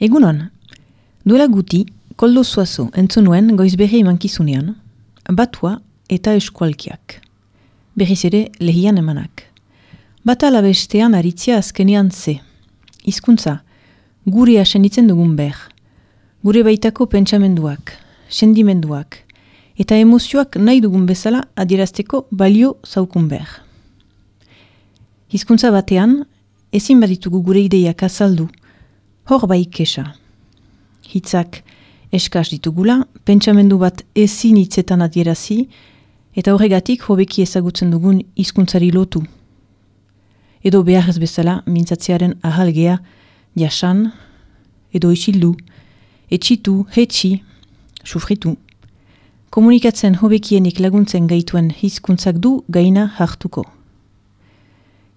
Egunon, duela guti, koldo zuazo entzunuen goiz berri emankizunean, batua eta eskualkiak. Berriz ere lehian emanak. Bata alabestean aritzia azkenian ze. Hizkuntza, guri asenitzen dugun ber. Gure baitako pentsamenduak, sendimenduak, eta emozioak nahi dugun bezala adierazteko balio zaukun ber. Hizkuntza batean, ezin baditugu gure ideiak azaldu, hor bai kesa. Hitzak eskaz ditugula, pentsamendu bat ezin hitzetan adierazi, eta horregatik hobeki ezagutzen dugun hizkuntzari lotu. Edo behar ez bezala mintzatzearen ahalgea jasan, edo isildu, etxitu, hetxi, sufritu. Komunikatzen hobekienik laguntzen gaituen hizkuntzak du gaina hartuko.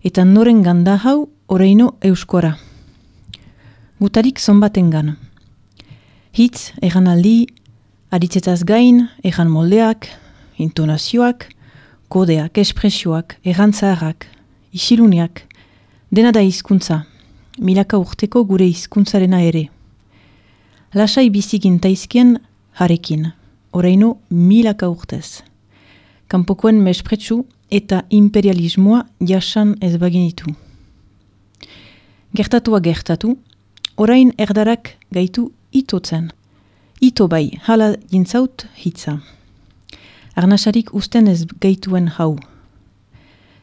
Eta noren ganda hau oreino euskora gutarik zonbaten gan. Hitz, egan aldi, aditzetaz gain, egan moldeak, intonazioak, kodeak, espresioak, egan zaharrak, isiluniak, dena da hizkuntza, milaka urteko gure hizkuntzarena ere. Lasai bizikin taizkien harekin, oraino milaka urtez. Kanpokoen mespretsu eta imperialismoa jasan ez baginitu. Gertatua gertatu, orain erdarak gaitu itotzen. Ito bai, hala jintzaut hitza. Arnasarik usten ez gaituen hau.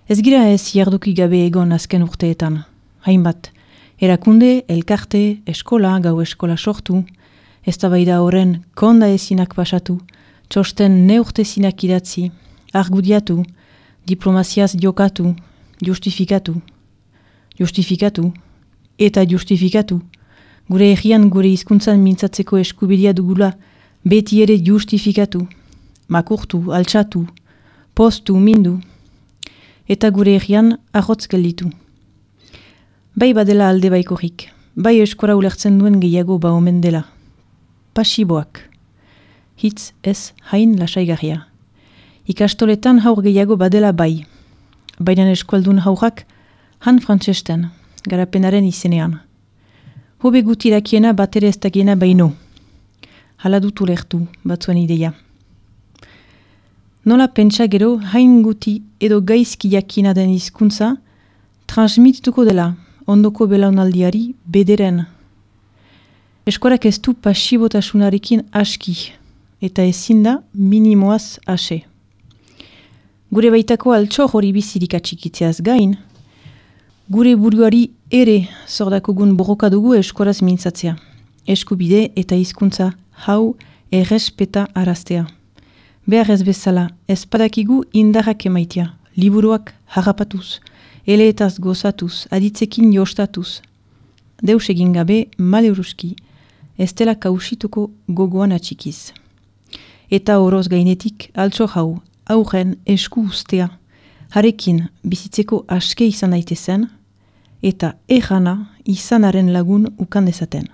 Ez gira ez jarduki gabe egon azken urteetan. Hainbat, erakunde, elkarte, eskola, gau eskola sortu, ez da horren konda ezinak pasatu, txosten neurtezinak idatzi, argudiatu, diplomaziaz jokatu, justifikatu, justifikatu, eta justifikatu, gure egian gure hizkuntzan mintzatzeko eskubidia dugula beti ere justifikatu, makurtu, altsatu, postu, mindu, eta gure egian ahotz gelditu. Bai badela alde baikorrik, bai eskora ulertzen duen gehiago ba omen dela. Pasiboak. Hitz ez hain lasaigarria. Ikastoletan haur gehiago badela bai. Baina eskualdun haurak han frantzesten, garapenaren izenean hobe gutirakiena bat ere ez dakiena baino. Hala dutu lehtu, batzuen ideia. Nola pentsa gero, hain guti edo gaizki jakina den hizkuntza, transmitituko dela, ondoko belaunaldiari, bederen. Eskorak ez du pasibotasunarekin aski, eta ezin da minimoaz ase. Gure baitako altxo hori bizirik atxikitzeaz gain, Gure buruari ere zordakogun borroka dugu eskoraz mintzatzea. Eskubide eta hizkuntza hau errespeta araztea. Behar ez bezala, ez padakigu indarrak emaitia, liburuak harrapatuz, eleetaz gozatuz, aditzekin jostatuz. Deus egin gabe maleuruski, ez dela kausituko gogoan atxikiz. Eta oroz gainetik, altso hau, aurren esku ustea, harekin bizitzeko aske izan daitezen, eta errana izanaren lagun ukan dezaten.